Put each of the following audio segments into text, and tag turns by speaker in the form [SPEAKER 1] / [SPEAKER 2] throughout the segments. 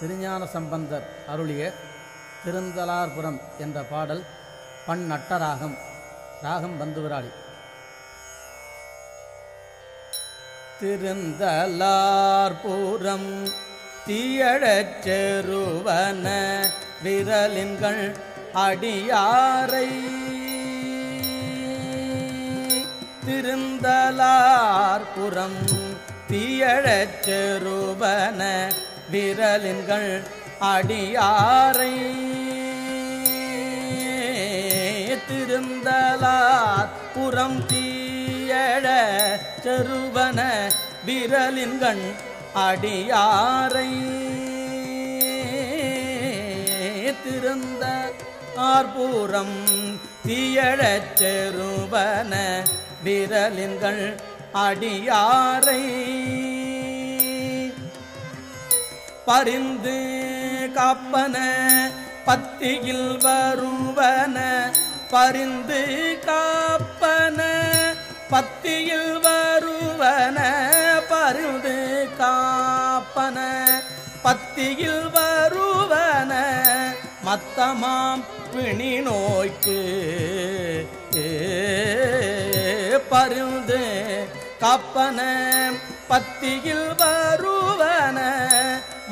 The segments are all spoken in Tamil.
[SPEAKER 1] திருஞான சம்பந்தர் அருளிய திருந்தலார்புரம் என்ற பாடல் பண் நட்டராகம் ராகம் பந்துவிராளி. திருந்தலார்புரம் தீயழச் செருவன விரலின்கள் அடியாரை. திருந்தலார்புரம் தீயழச் செருவன விரலின்கள் அடியாரை திருந்தலார் புறம் தீயழ செருவன விரலின்கண் அடியாரை திருந்த ஆர்பூரம் தீயழச் செருவன விரலின்கள் அடியாரை பரிந்து காப்பன பத்தியில் வருவன பரிந்து காப்பன பத்தியில் வருவன பரிந்து காப்பன பத்தியில் வருவன மத்தமாம் பிணி நோய்க்கு பருந்து காப்பன பத்தியில் வருவன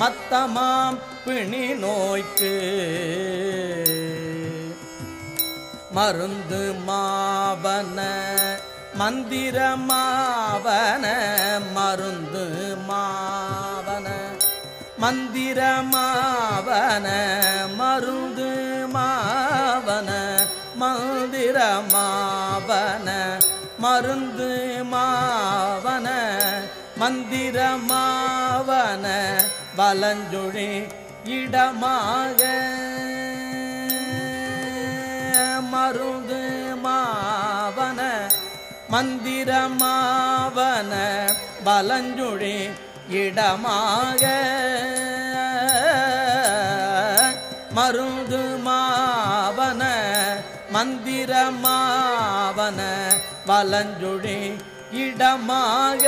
[SPEAKER 1] மத்தமாம் பிணி நோய்க்கு. மருந்து மாவன மந்திர மாவன மருந்து மாவன. மந்திர மாவன மருந்து மாவன மந்திர மாவன மருந்து மாவன மந்திர மாவன வலஞ்சொழி இடமாக மருது மாவன மந்திரமாவன பலஞ்சுழி இடமாக மருது மாவன மந்திரமாவன மாவன இடமாக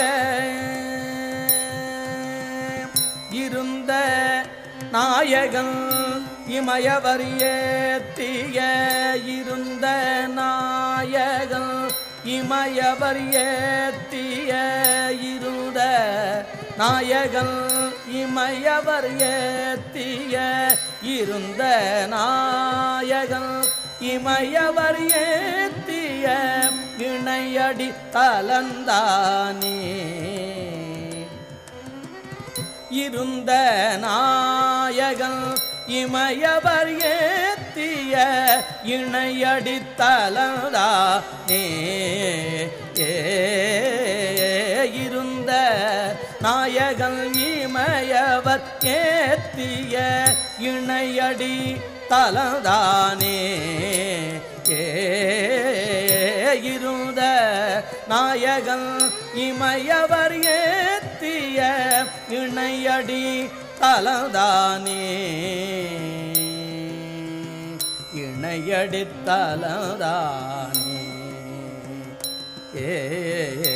[SPEAKER 1] இருந்த நாயகன் இமயவர் ஏத்திய இருந்த நாயகன் இமயவர் ஏத்திய இருந்த நாயகன் இமயவர் ஏத்திய இருந்த நாயகன் இமயவர் ஏத்திய இணையடி தலந்தானே இருந்த நாயகன் இமயவர் ஏத்திய இணையடித்தலதானே நே இருந்த நாயகன் இமயவர் ஏத்திய இணையடி தலதானே ஏ இருந்த நாயகன் இமயவர் ஏத்திய இணையடி தலதானே. இணையடி தலதானே. ஏ.